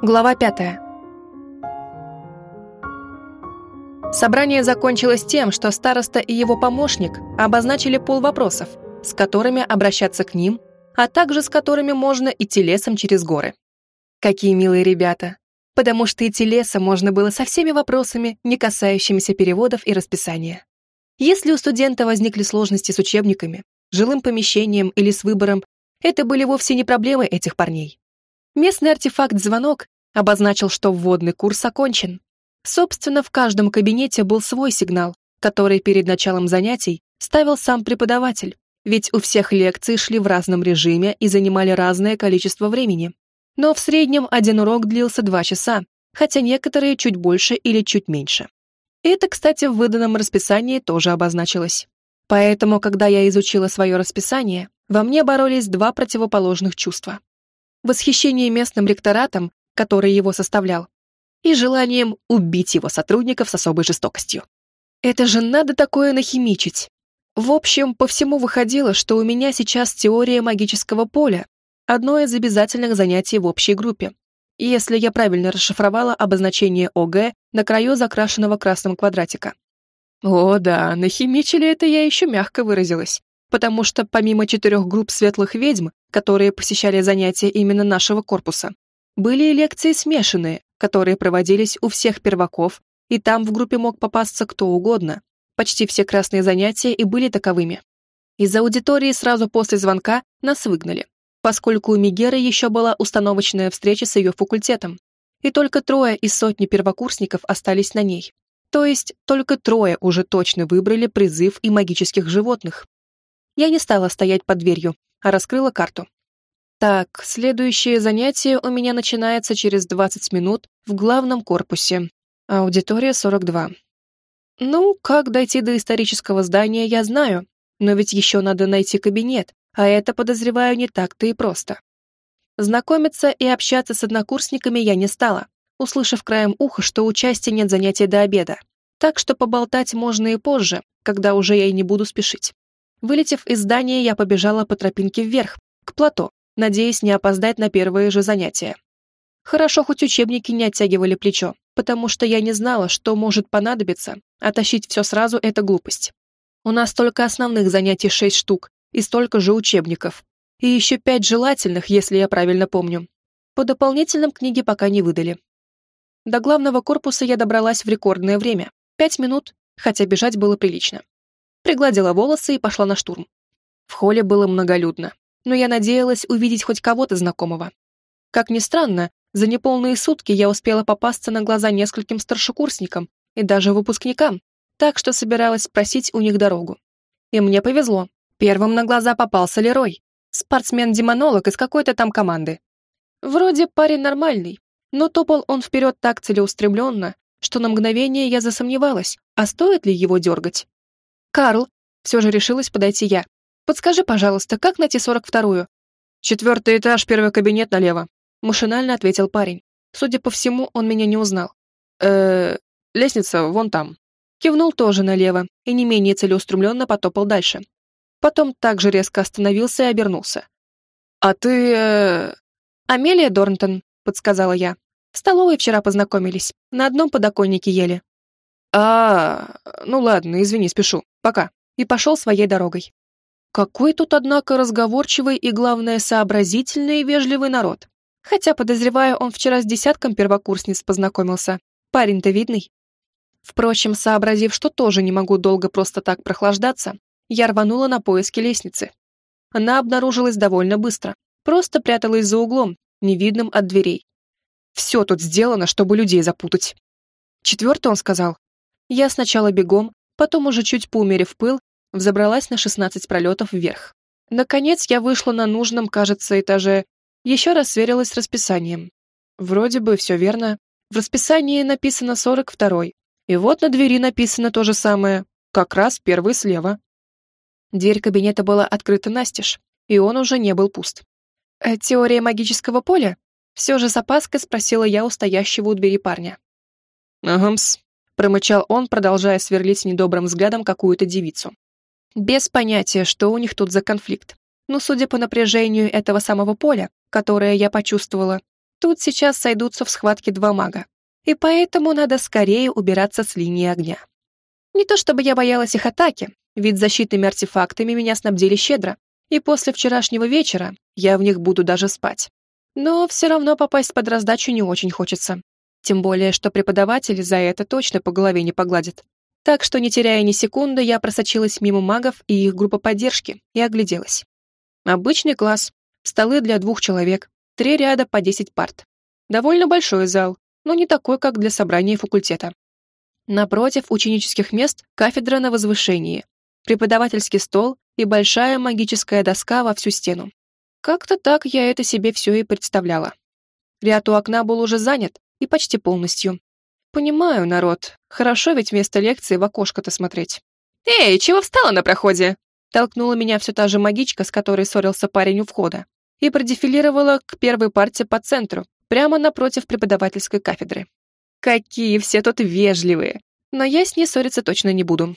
Глава пятая. Собрание закончилось тем, что староста и его помощник обозначили пол вопросов, с которыми обращаться к ним, а также с которыми можно идти лесом через горы. Какие милые ребята. Потому что идти лесом можно было со всеми вопросами, не касающимися переводов и расписания. Если у студента возникли сложности с учебниками, жилым помещением или с выбором, это были вовсе не проблемы этих парней. Местный артефакт-звонок обозначил, что вводный курс окончен. Собственно, в каждом кабинете был свой сигнал, который перед началом занятий ставил сам преподаватель, ведь у всех лекции шли в разном режиме и занимали разное количество времени. Но в среднем один урок длился два часа, хотя некоторые чуть больше или чуть меньше. Это, кстати, в выданном расписании тоже обозначилось. Поэтому, когда я изучила свое расписание, во мне боролись два противоположных чувства. Восхищение местным ректоратом, который его составлял, и желанием убить его сотрудников с особой жестокостью. Это же надо такое нахимичить. В общем, по всему выходило, что у меня сейчас теория магического поля, одно из обязательных занятий в общей группе. Если я правильно расшифровала обозначение ОГ на краю закрашенного красным квадратика. О да, нахимичили это я еще мягко выразилась, потому что помимо четырех групп светлых ведьм, которые посещали занятия именно нашего корпуса, были и лекции смешанные, которые проводились у всех перваков, и там в группе мог попасться кто угодно. Почти все красные занятия и были таковыми. Из аудитории сразу после звонка нас выгнали, поскольку у Мигеры еще была установочная встреча с ее факультетом, и только трое из сотни первокурсников остались на ней. То есть только трое уже точно выбрали призыв и магических животных. Я не стала стоять под дверью, а раскрыла карту. Так, следующее занятие у меня начинается через 20 минут в главном корпусе. Аудитория 42. Ну, как дойти до исторического здания, я знаю, но ведь еще надо найти кабинет, а это, подозреваю, не так-то и просто. Знакомиться и общаться с однокурсниками я не стала, услышав краем уха, что у части нет занятий до обеда. Так что поболтать можно и позже, когда уже я и не буду спешить. Вылетев из здания, я побежала по тропинке вверх, к плато, надеясь не опоздать на первые же занятия. Хорошо, хоть учебники не оттягивали плечо, потому что я не знала, что может понадобиться, а тащить все сразу — это глупость. У нас только основных занятий шесть штук и столько же учебников. И еще пять желательных, если я правильно помню. По дополнительным книги пока не выдали. До главного корпуса я добралась в рекордное время. Пять минут, хотя бежать было прилично. Пригладила волосы и пошла на штурм. В холле было многолюдно но я надеялась увидеть хоть кого-то знакомого. Как ни странно, за неполные сутки я успела попасться на глаза нескольким старшекурсникам и даже выпускникам, так что собиралась спросить у них дорогу. И мне повезло. Первым на глаза попался Лерой, спортсмен-демонолог из какой-то там команды. Вроде парень нормальный, но топал он вперед так целеустремленно, что на мгновение я засомневалась, а стоит ли его дергать. «Карл», все же решилась подойти я, Подскажи, пожалуйста, как найти сорок вторую?» «Четвертый этаж, первый кабинет налево», — машинально ответил парень. Судя по всему, он меня не узнал. э лестница вон там». Кивнул тоже налево и не менее целеустремленно потопал дальше. Потом также резко остановился и обернулся. «А ты...» э... «Амелия Дорнтон», — подсказала я. «В столовой вчера познакомились, на одном подоконнике ели». «А, ну ладно, извини, спешу. Пока». И пошел своей дорогой. Какой тут, однако, разговорчивый и, главное, сообразительный и вежливый народ. Хотя, подозреваю, он вчера с десятком первокурсниц познакомился. Парень-то видный. Впрочем, сообразив, что тоже не могу долго просто так прохлаждаться, я рванула на поиски лестницы. Она обнаружилась довольно быстро. Просто пряталась за углом, невидным от дверей. Все тут сделано, чтобы людей запутать. Четвертый он сказал. Я сначала бегом, потом уже чуть поумерив пыл, взобралась на 16 пролетов вверх. Наконец я вышла на нужном, кажется, этаже, еще раз сверилась с расписанием. Вроде бы все верно. В расписании написано 42-й. И вот на двери написано то же самое, как раз первый слева. Дверь кабинета была открыта настежь, и он уже не был пуст. «Э, «Теория магического поля?» Все же с опаской спросила я у стоящего у двери парня. «Агамс», — промычал он, продолжая сверлить недобрым взглядом какую-то девицу. Без понятия, что у них тут за конфликт. Но судя по напряжению этого самого поля, которое я почувствовала, Тут сейчас сойдутся в схватке два мага, и поэтому надо скорее убираться с линии огня. Не то чтобы я боялась их атаки, ведь защитными артефактами меня снабдили щедро, и после вчерашнего вечера я в них буду даже спать. Но все равно попасть под раздачу не очень хочется. Тем более, что преподаватель за это точно по голове не погладит. Так что, не теряя ни секунды, я просочилась мимо магов и их группа поддержки и огляделась. Обычный класс, столы для двух человек, три ряда по десять парт. Довольно большой зал, но не такой, как для собрания факультета. Напротив ученических мест кафедра на возвышении, преподавательский стол и большая магическая доска во всю стену. Как-то так я это себе все и представляла. Ряд у окна был уже занят и почти полностью. Понимаю, народ, хорошо ведь вместо лекции в окошко-то смотреть. «Эй, чего встала на проходе?» Толкнула меня все та же магичка, с которой ссорился парень у входа, и продефилировала к первой парте по центру, прямо напротив преподавательской кафедры. Какие все тут вежливые, но я с ней ссориться точно не буду.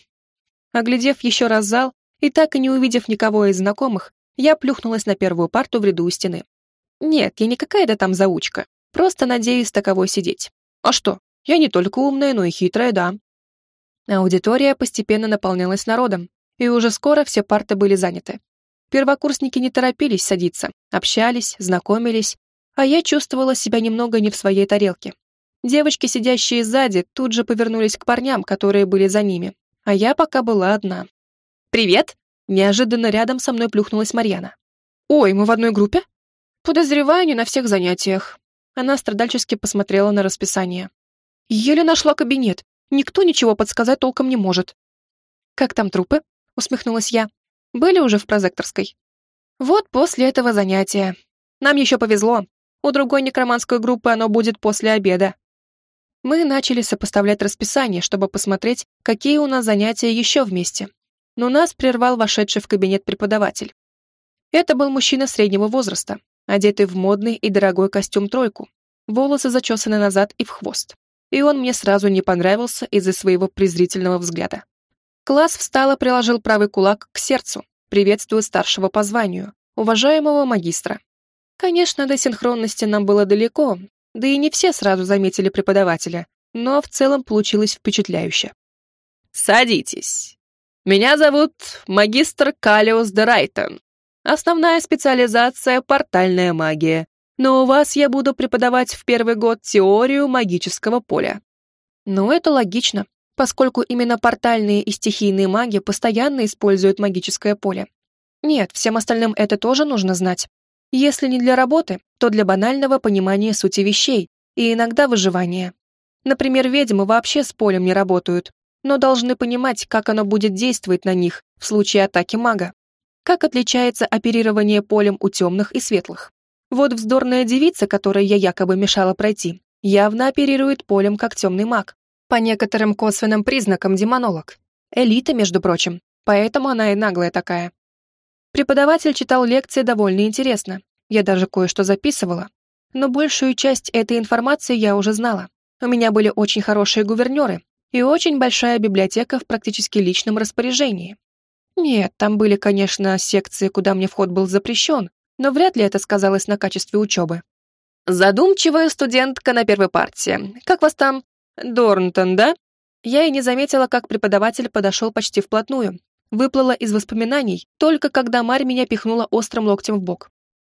Оглядев еще раз зал и так и не увидев никого из знакомых, я плюхнулась на первую парту в ряду у стены. Нет, я не какая-то там заучка, просто надеюсь таковой сидеть. А что, я не только умная, но и хитрая, да. Аудитория постепенно наполнялась народом, и уже скоро все парты были заняты. Первокурсники не торопились садиться, общались, знакомились, а я чувствовала себя немного не в своей тарелке. Девочки, сидящие сзади, тут же повернулись к парням, которые были за ними, а я пока была одна. «Привет!» Неожиданно рядом со мной плюхнулась Марьяна. «Ой, мы в одной группе?» «Подозреваю, не на всех занятиях». Она страдальчески посмотрела на расписание. «Еле нашла кабинет. Никто ничего подсказать толком не может». «Как там трупы?» — усмехнулась я. «Были уже в прозекторской». «Вот после этого занятия. Нам еще повезло. У другой некроманской группы оно будет после обеда». Мы начали сопоставлять расписание, чтобы посмотреть, какие у нас занятия еще вместе но нас прервал вошедший в кабинет преподаватель. Это был мужчина среднего возраста, одетый в модный и дорогой костюм-тройку, волосы зачесаны назад и в хвост. И он мне сразу не понравился из-за своего презрительного взгляда. Класс встал и приложил правый кулак к сердцу, приветствуя старшего по званию, уважаемого магистра. Конечно, до синхронности нам было далеко, да и не все сразу заметили преподавателя, но в целом получилось впечатляюще. «Садитесь», меня зовут магистр Калиус де. Основная специализация — портальная магия. Но у вас я буду преподавать в первый год теорию магического поля. Ну, это логично, поскольку именно портальные и стихийные маги постоянно используют магическое поле. Нет, всем остальным это тоже нужно знать. Если не для работы, то для банального понимания сути вещей и иногда выживания. Например, ведьмы вообще с полем не работают, но должны понимать, как оно будет действовать на них в случае атаки мага. Как отличается оперирование полем у темных и светлых. Вот вздорная девица, которой я якобы мешала пройти, явно оперирует полем как темный маг. По некоторым косвенным признакам демонолог. Элита, между прочим, поэтому она и наглая такая. Преподаватель читал лекции довольно интересно. Я даже кое-что записывала. Но большую часть этой информации я уже знала. У меня были очень хорошие гувернеры, и очень большая библиотека в практически личном распоряжении. Нет, там были, конечно, секции, куда мне вход был запрещен, но вряд ли это сказалось на качестве учебы. Задумчивая студентка на первой партии. Как вас там? Дорнтон, да? Я и не заметила, как преподаватель подошел почти вплотную. Выплыла из воспоминаний, только когда Марь меня пихнула острым локтем в бок.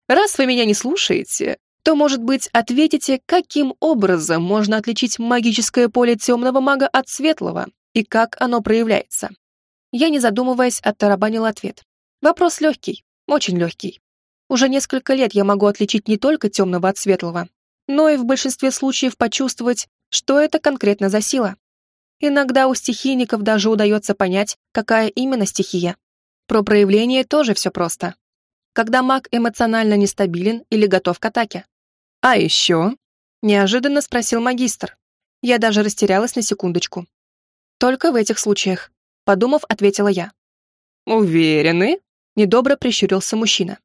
«Раз вы меня не слушаете, то, может быть, ответите, каким образом можно отличить магическое поле темного мага от светлого и как оно проявляется? Я, не задумываясь, оттарабанил ответ. Вопрос легкий, очень легкий. Уже несколько лет я могу отличить не только темного от светлого, но и в большинстве случаев почувствовать, что это конкретно за сила. Иногда у стихийников даже удается понять, какая именно стихия. Про проявление тоже все просто. Когда маг эмоционально нестабилен или готов к атаке. «А еще?» — неожиданно спросил магистр. Я даже растерялась на секундочку. «Только в этих случаях», — подумав, ответила я. «Уверены?» — недобро прищурился мужчина.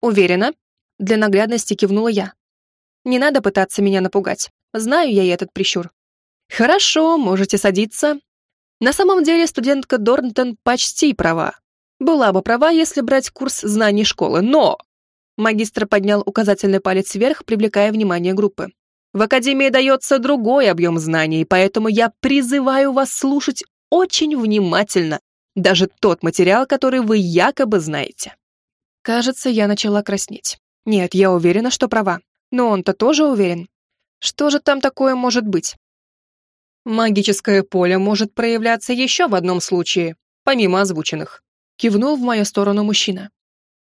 «Уверена?» — для наглядности кивнула я. «Не надо пытаться меня напугать. Знаю я и этот прищур». «Хорошо, можете садиться». На самом деле студентка Дорнтон почти права. Была бы права, если брать курс знаний школы, но... Магистр поднял указательный палец вверх, привлекая внимание группы. В Академии дается другой объем знаний, поэтому я призываю вас слушать очень внимательно даже тот материал, который вы якобы знаете. Кажется, я начала краснеть. Нет, я уверена, что права. Но он-то тоже уверен. Что же там такое может быть? Магическое поле может проявляться еще в одном случае, помимо озвученных. Кивнул в мою сторону мужчина.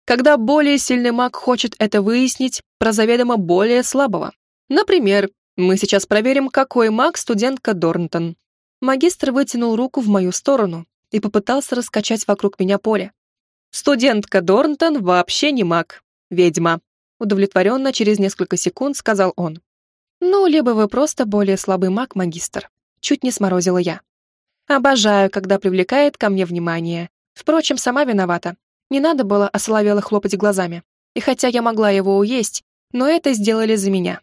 Когда более сильный маг хочет это выяснить про заведомо более слабого. Например, мы сейчас проверим, какой маг студентка Дорнтон. Магистр вытянул руку в мою сторону и попытался раскачать вокруг меня поле. Студентка Дорнтон вообще не маг, ведьма. Удовлетворенно через несколько секунд сказал он. «Ну, либо вы просто более слабый маг, магистр». Чуть не сморозила я. Обожаю, когда привлекает ко мне внимание. Впрочем, сама виновата. Не надо было осоловело хлопать глазами. И хотя я могла его уесть, но это сделали за меня.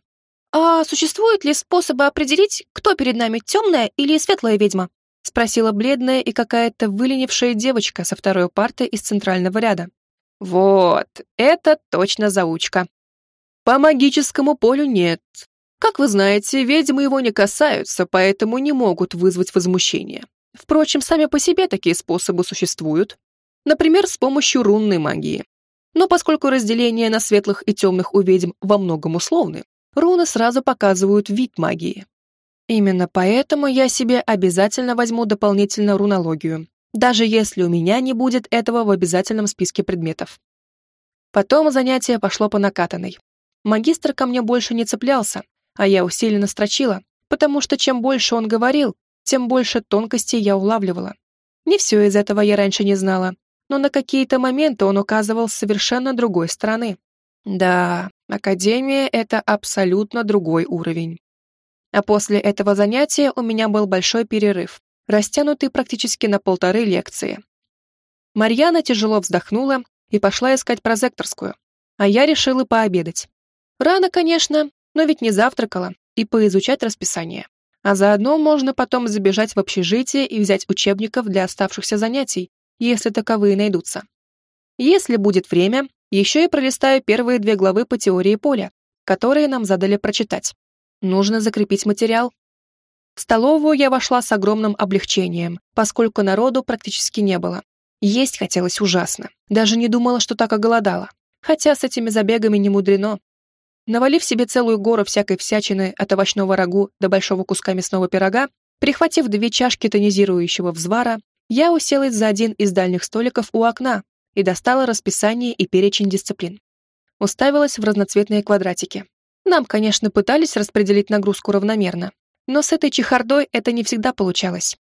«А существуют ли способы определить, кто перед нами, темная или светлая ведьма?» спросила бледная и какая-то выленившая девочка со второй парты из центрального ряда. Вот, это точно заучка. По магическому полю нет. Как вы знаете, ведьмы его не касаются, поэтому не могут вызвать возмущение. Впрочем, сами по себе такие способы существуют. Например, с помощью рунной магии. Но поскольку разделение на светлых и темных у ведьм во многом условны, руны сразу показывают вид магии. Именно поэтому я себе обязательно возьму дополнительно рунологию, даже если у меня не будет этого в обязательном списке предметов. Потом занятие пошло по накатанной. Магистр ко мне больше не цеплялся, а я усиленно строчила, потому что чем больше он говорил, тем больше тонкостей я улавливала. Не все из этого я раньше не знала, но на какие-то моменты он указывал с совершенно другой стороны. Да, Академия — это абсолютно другой уровень. А после этого занятия у меня был большой перерыв, растянутый практически на полторы лекции. Марьяна тяжело вздохнула и пошла искать прозекторскую, а я решила пообедать. Рано, конечно, но ведь не завтракала, и поизучать расписание. А заодно можно потом забежать в общежитие и взять учебников для оставшихся занятий, если таковые найдутся. Если будет время, еще и пролистаю первые две главы по теории поля, которые нам задали прочитать. Нужно закрепить материал, в столовую я вошла с огромным облегчением, поскольку народу практически не было. Есть хотелось ужасно. Даже не думала, что так оголодала. Хотя с этими забегами не мудрено. Навалив себе целую гору всякой всячины от овощного рагу до большого куска мясного пирога, прихватив две чашки тонизирующего взвара, я уселась за один из дальних столиков у окна и достала расписание и перечень дисциплин. Уставилась в разноцветные квадратики. Нам, конечно, пытались распределить нагрузку равномерно, но с этой чехардой это не всегда получалось.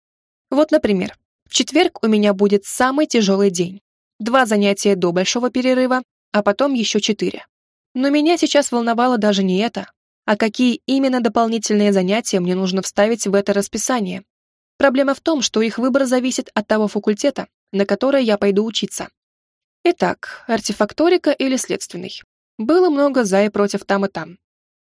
Вот, например, в четверг у меня будет самый тяжелый день. Два занятия до большого перерыва, а потом еще четыре. Но меня сейчас волновало даже не это, а какие именно дополнительные занятия мне нужно вставить в это расписание. Проблема в том, что их выбор зависит от того факультета, на который я пойду учиться. Итак, артефакторика или следственный. Было много за и против там и там.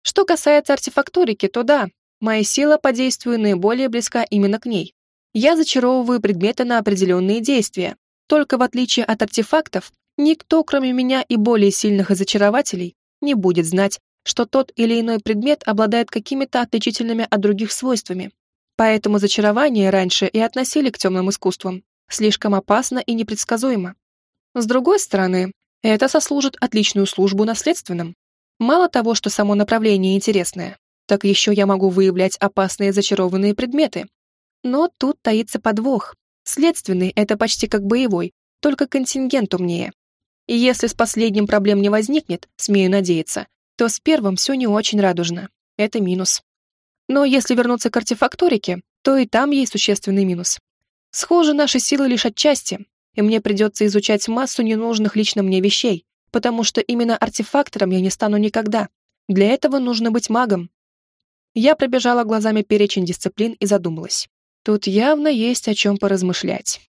Что касается артефакторики, то да, Моя сила по действию наиболее близка именно к ней. Я зачаровываю предметы на определенные действия. Только в отличие от артефактов, никто, кроме меня и более сильных зачарователей, не будет знать, что тот или иной предмет обладает какими-то отличительными от других свойствами. Поэтому зачарование раньше и относили к темным искусствам. Слишком опасно и непредсказуемо. С другой стороны, это сослужит отличную службу наследственным. Мало того, что само направление интересное, так еще я могу выявлять опасные зачарованные предметы. Но тут таится подвох. Следственный — это почти как боевой, только контингент умнее. И если с последним проблем не возникнет, смею надеяться, то с первым все не очень радужно. Это минус. Но если вернуться к артефакторике, то и там есть существенный минус. Схожи наши силы лишь отчасти, и мне придется изучать массу ненужных лично мне вещей, потому что именно артефактором я не стану никогда. Для этого нужно быть магом, я пробежала глазами перечень дисциплин и задумалась. Тут явно есть о чем поразмышлять.